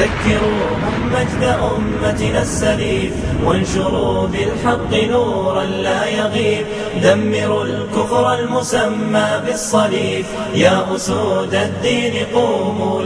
ذكروهم مجد أمتنا السليف وانشروا بالحق نورا لا يغيب. دمروا الكفر المسمى بالصليب. يا أسود الدين قوموا